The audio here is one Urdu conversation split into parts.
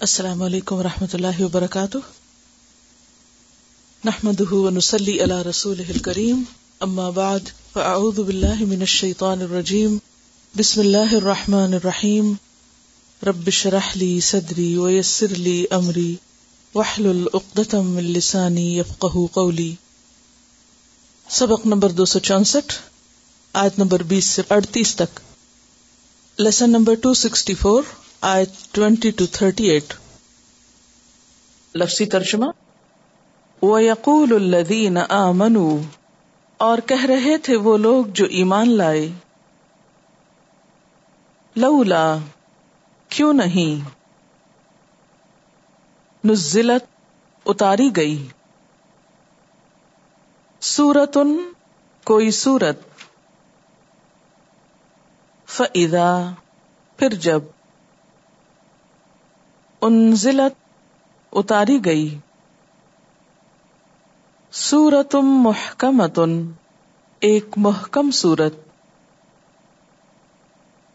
السلام علیکم و رحمۃ اللہ وبرکاتہ۔ نحمد ونسلی علی رسول کریم اما بعد، فاعوذ باللہ من الشیطان الرجیم۔ بسم اللہ الرحمن الرحیم۔ رب شرح لی صدری ویسر لی امری۔ وحلل اقدتم من لسانی یفقہ قولی۔ سبق نمبر دو سو چونسٹھ، آیت نمبر بیس سے اڑتیس تک۔ Lesson number two sixty four. آیت ٹوینٹی ٹو تھرٹی ایٹ۔ لفظی ترجمہ، وَيَقُولُ الَّذِينَ آمَنُوا۔ اور کہہ رہے تھے وہ لوگ جو ایمان لائے۔ لولا، کیوں نہیں؟ نزلت، اتاری گئی۔ سورتن، کوئی سورت۔ فَإِذَا، پھر جب۔ انزلت، اتاری گئی۔ سورتم محکمتن، ایک محکم سورت۔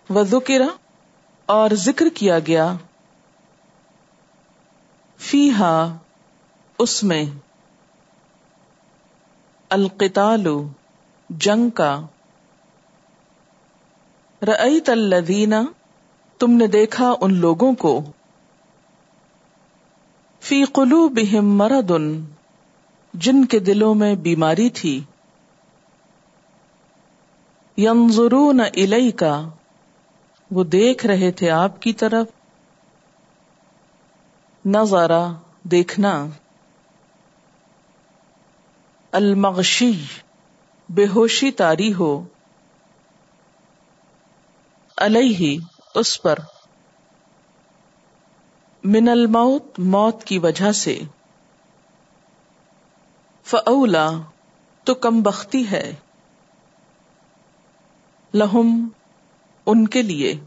و ذکر اور ذکر کیا گیا۔ فی اس میں۔ القتال، جنگ کا۔ رعیت الذین، تم نے دیکھا ان لوگوں کو۔ فی قلوبہم مرض، جن کے دلوں میں بیماری تھی۔ ینظرون الیکا وہ دیکھ رہے تھے آپ کی طرف۔ نظارہ دیکھنا۔ المغشی، بے ہوشی تاری ہو۔ علیہ، اس پر۔ من الموت، موت کی وجہ سے۔ فولا تو کم بختی ہے۔ لہم ان کے لیے۔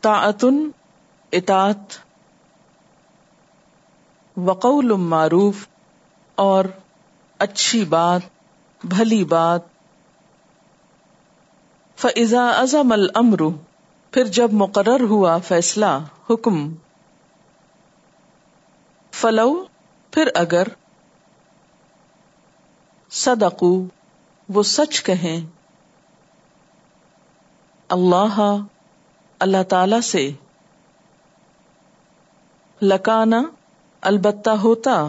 تاعتن اطاعت وقول معروف، اور اچھی بات، بھلی بات۔ فضا ازم الامر پھر جب مقرر ہوا فیصلہ، حکم، فلو، پھر اگر صدقو، وہ سچ کہیں۔ اللہ اللہ تعالی سے لکانا البتہ ہوتا۔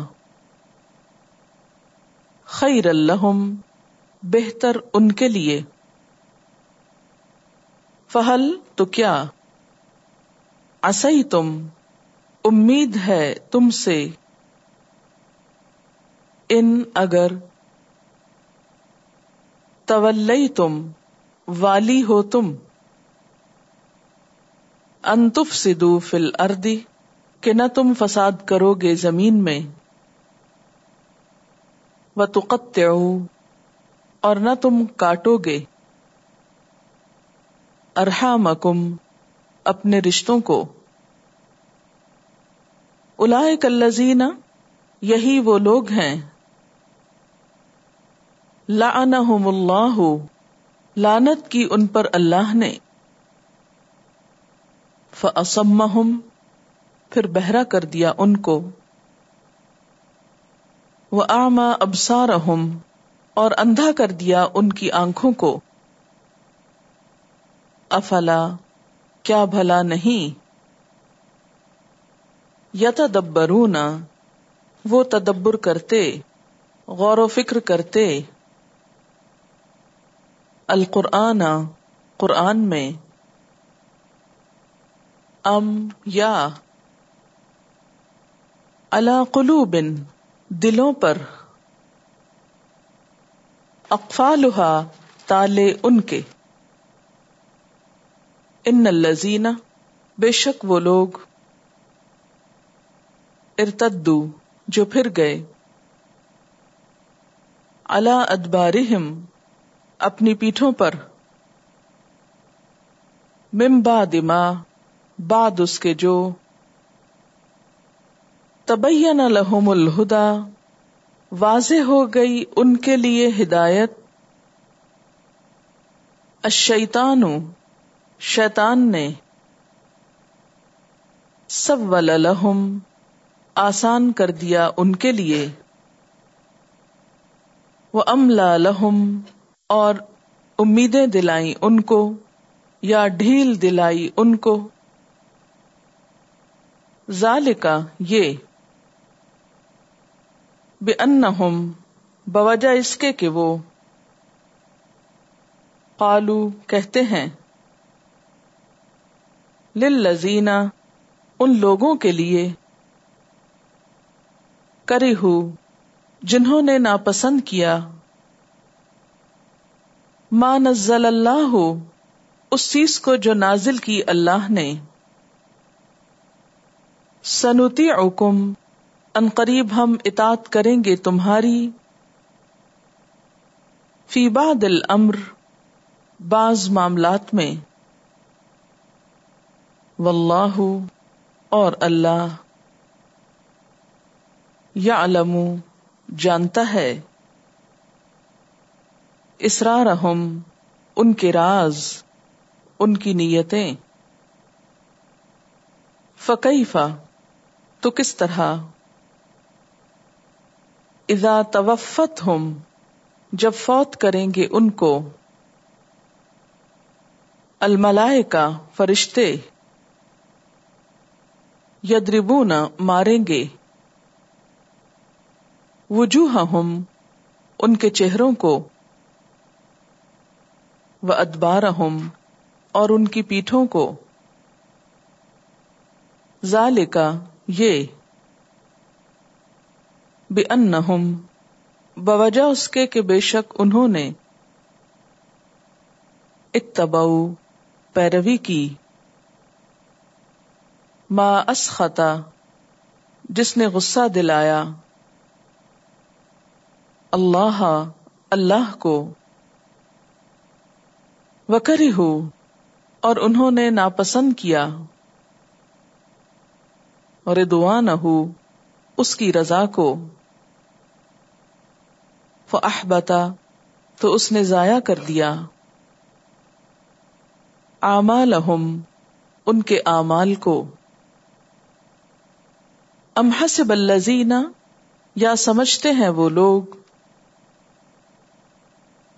خیر الحم بہتر ان کے لیے۔ فہل تو کیا؟ اصئی تم امید ہے تم سے۔ ان اگر طلئی تم والی ہو تم۔ انتف سدو فل اردی کہ نہ تم فساد کرو گے زمین میں۔ و تقت اور نہ تم کاٹو گے۔ ارحامکم، اپنے رشتوں کو۔ الائے کلزین یہی وہ لوگ ہیں۔ لعنہم اللہ لانت کی ان پر اللہ نے۔ فاسمہم پھر بہرا کر دیا ان کو۔ وہ آما ابسارہم اور اندھا کر دیا ان کی آنکھوں کو۔ افلا، کیا بھلا نہیں؟ یتدبرون، وہ تدبر کرتے، غور و فکر کرتے۔ القرآن، قرآن میں۔ ام، یا۔ اللہ قلوب، دلوں پر۔ اقفالها تالے ان کے۔ ان الزین بے شک وہ لوگ ارتدو، جو پھر گئے۔ اللہ ادبارہم، اپنی پیٹھوں پر۔ ممبا دما بعد اس کے جو۔ تبین لہم الہدا، واضح ہو گئی ان کے لیے ہدایت۔ الشیطان شیطان نے سب لہم آسان کر دیا ان کے لیے۔ وہ املا لہم اور امیدیں دلائی ان کو، یا ڈھیل دلائی ان کو۔ ذالکا یہ بے ان بوجہ اس کے کہ وہ قالو کہتے ہیں۔ للذین ان لوگوں کے لیے کری ہو جنہوں نے ناپسند کیا۔ ما نزل اللہ ہو اس چیز کو جو نازل کی اللہ نے۔ سنوتی اوکم ان قریب ہم اطاعت کریں گے تمہاری۔ فی بعد الامر، بعض معاملات میں۔ واللہ اور اللہ یا جانتا ہے۔ اسرارہم، ان کے راز، ان کی نیتیں۔ فقیفہ تو کس طرح؟ اذا توفت ہم جب فوت کریں گے ان کو۔ الملائکہ، فرشتے۔ یدربون ماریں گے۔ وجوہہم، ان کے چہروں کو۔ و ادبار اور ان کی پیٹھوں کو۔ ذالکا یہ۔ بے ان بوجہ اس کے کہ بے شک انہوں نے۔ اتباؤ پیروی کی۔ ما اسخطا، جس نے غصہ دلایا۔ اللہ اللہ کو۔ وکری ہو اور انہوں نے ناپسند کیا۔ اور دعا نہ ہو اس کی رضا کو۔ فاحبتا تو اس نے ضائع کر دیا۔ اعمالہم، ان کے اعمال کو۔ ام حسب الذین، یا سمجھتے ہیں وہ لوگ،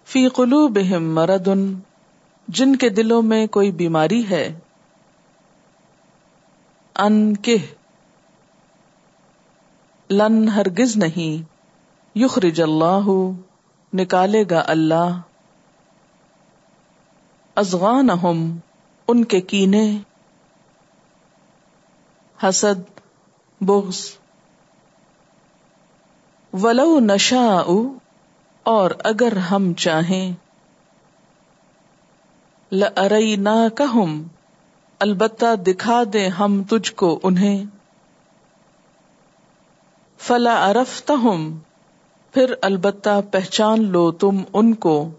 فی قلوبہم مردن جن کے دلوں میں کوئی بیماری ہے۔ ان کے لن ہرگز نہیں، یخرج اللہ، نکالے گا اللہ۔ ازغان ان کے کینے۔ حسد بغض۔ ولو نشا اور اگر ہم چاہیں۔ لئی نہ کہم البتہ دکھا دے ہم تجھ کو انہیں۔ فلا ارفت پھر البتہ پہچان لو تم ان کو۔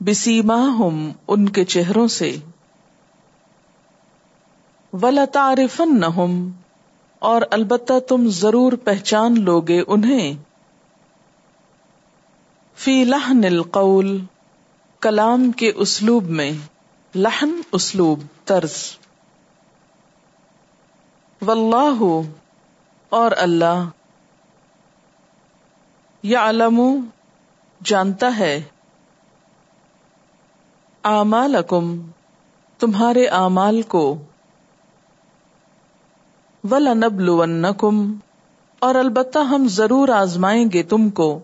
بسیما ہم ان کے چہروں سے۔ ولا نہ اور البتہ تم ضرور پہچان لو گے انہیں۔ فی لحن القول، کلام کے اسلوب میں لہن اسلوب، طرز۔ واللہ، اور اللہ۔ یا جانتا ہے۔ اعمالکم، تمہارے اعمال کو۔ وَلَنَبْلُوَنَّكُمْ اور البتہ ہم ضرور آزمائیں گے تم کو۔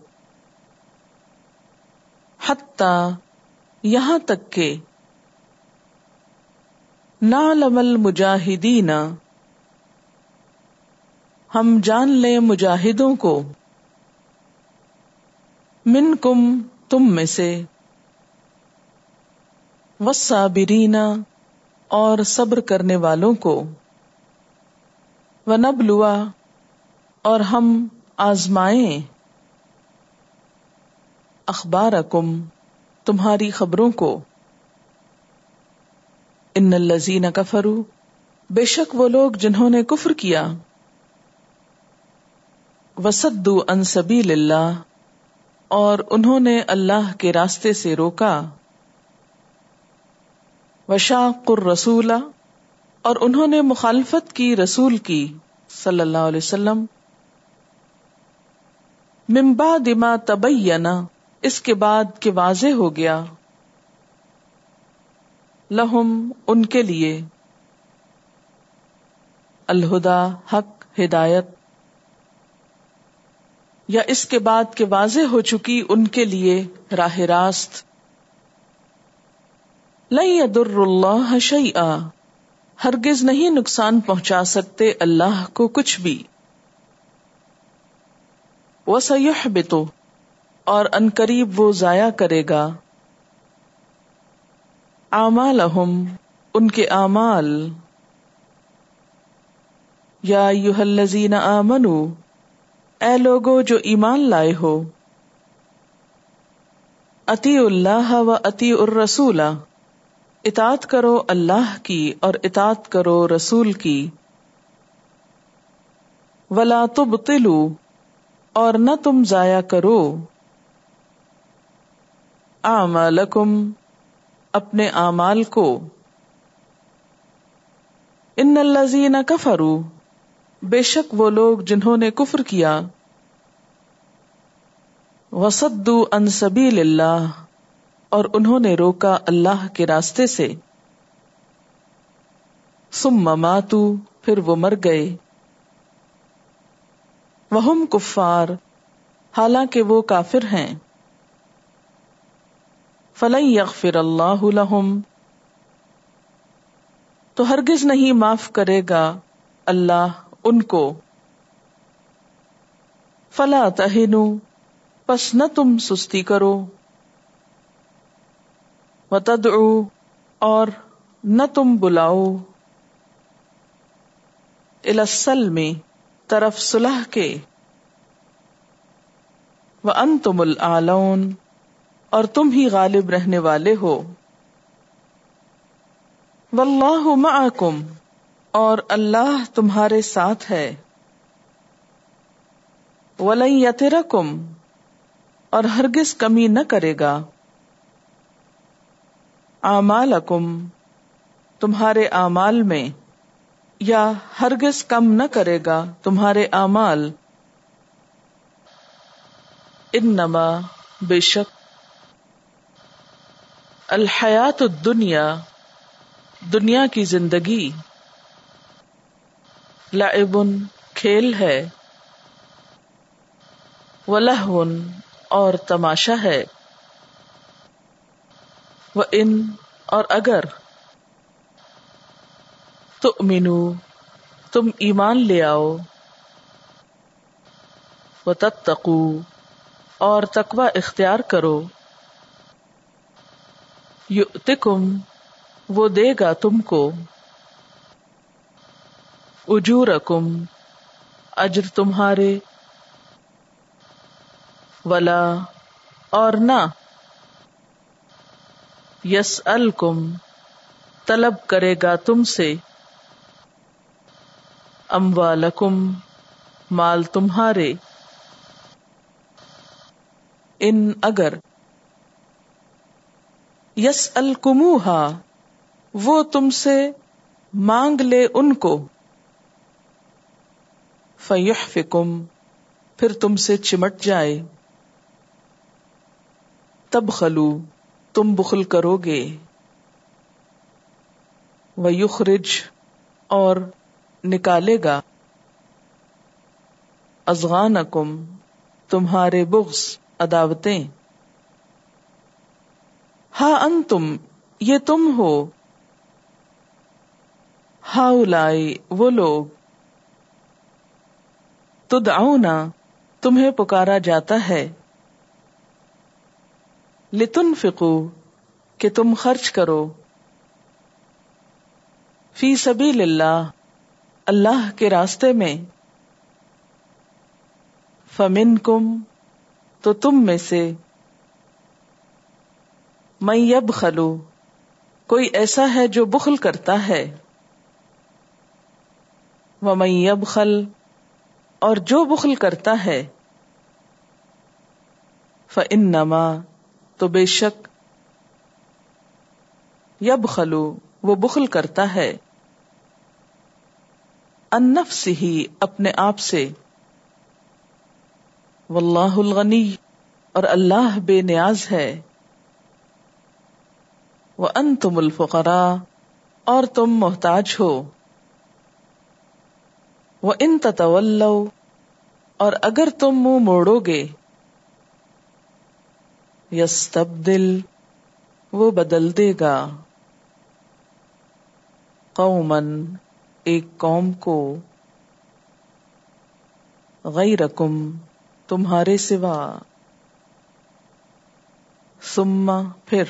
حتی یہاں تک کہ نعلم المجاہدین، ہم جان لیں مجاہدوں کو۔ من کم تم میں سے۔ وصابرین اور صبر کرنے والوں کو۔ ونبلوا اور ہم آزمائیں۔ اخبارکم، تمہاری خبروں کو۔ ان الزین کفرو بے شک وہ لوگ جنہوں نے کفر کیا۔ وسدو ان سبیل اللہ، اور انہوں نے اللہ کے راستے سے روکا۔ وشاق الرسول اور انہوں نے مخالفت کی رسول کی صلی اللہ علیہ وسلم۔ ممبا دما تبینا، اس کے بعد کہ واضح ہو گیا۔ لہم، ان کے لیے۔ الہدا، حق، ہدایت۔ یا اس کے بعد کہ واضح ہو چکی ان کے لیے راہ راست۔ لئی ادر اللہ شیئا۔ ہرگز نہیں نقصان پہنچا سکتے اللہ کو کچھ بھی۔ وہ سیاح بتو اور انقریب وہ ضائع کرے گا۔ آمال ان کے اعمال۔ یا یوحلزین آمنو، اے لوگو جو ایمان لائے ہو۔ اتی اللہ و اتی الرسول۔ اطاعت کرو اللہ کی اور اطاعت کرو رسول کی۔ ولا تبطلو اور نہ تم ضائع کرو۔ اعمالکم اپنے اعمال کو۔ ان الذین کفروا بے شک وہ لوگ جنہوں نے کفر کیا۔ وسدو ان سبیل اللہ اور انہوں نے روکا اللہ کے راستے سے۔ سم ماتو پھر وہ مر گئے۔ وہ کفار، حالانکہ وہ کافر ہیں۔ فلن یغفر اللہ لہم۔ تو ہرگز نہیں معاف کرے گا اللہ ان کو۔ فلا تہنو پس نہ تم سستی کرو۔ وتدعو اور نہ تم بلاؤ۔ السلم، طرف صلح کے۔ وہ وانتم العالون، اور تم ہی غالب رہنے والے ہو۔ واللہ معکم، اور اللہ تمہارے ساتھ ہے۔ ولن یترکم، اور ہرگز کمی نہ کرے گا۔ اعمالکم، تمہارے اعمال میں، یا ہرگز کم نہ کرے گا تمہارے اعمال۔ انما، بے شک، الحیات الدنیا، دنیا کی زندگی۔ لعب، کھیل ہے۔ ولہون اور تماشا ہے۔ وہ ان اور اگر تو مینو تم ایمان لے آؤ وہ تتقو اور تقوی اختیار کرو، یؤتکم، وہ دے گا تم کو، اجورکم، اجر تمہارے، ولا اور نہ یس الکم طلب کرے گا تم سے اموالکم، مال تمہارے۔ ان اگر یس الکموہا وہ تم سے مانگ لے ان کو۔ فیح فکم پھر تم سے چمٹ جائے۔ تب خلو تم بخل کرو گے۔ وہ یخرج اور نکالے گا۔ ازغان تمہارے بغض، عداوتیں۔ ہا ان تم یہ تم ہو۔ ہا الائی وہ لوگ۔ تدعونا، تمہیں پکارا جاتا ہے۔ لتن فکو کہ تم خرچ کرو۔ فی سبیل اللہ اللہ کے راستے میں۔ فمن کم تو تم میں سے۔ میں یب خلو کوئی ایسا ہے جو بخل کرتا ہے۔ وہ میں یب خل اور جو بخل کرتا ہے۔ فن نما تو بے شک یب خلو وہ بخل کرتا ہے۔ انفس ہی اپنے آپ سے۔ واللہ الغنی، اور اللہ بے نیاز ہے۔ وہ ان تم الفقرا اور تم محتاج ہو۔ وہ ان تطول اور اگر تم منہ موڑو گے۔ یس تبدیل وہ بدل دے گا۔ قومن ایک قوم کو۔ غیرکم، تمہارے سوا۔ سما پھر۔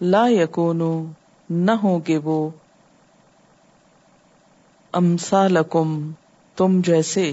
لا یکونو، نہ ہوں گے وہ۔ امسالکم تم جیسے۔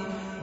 ۖ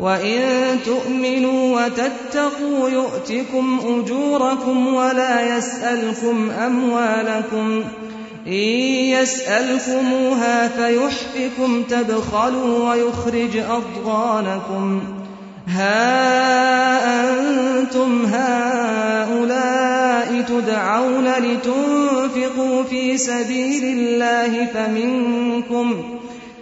وإن تؤمنوا وتتقوا يؤتكم أجوركم ولا يسألكم أموالكم إن يسألكموها فيحفكم تبخلوا ويخرج أضغانكم ها أنتم هؤلاء تدعون لتنفقوا في سبيل الله فمنكم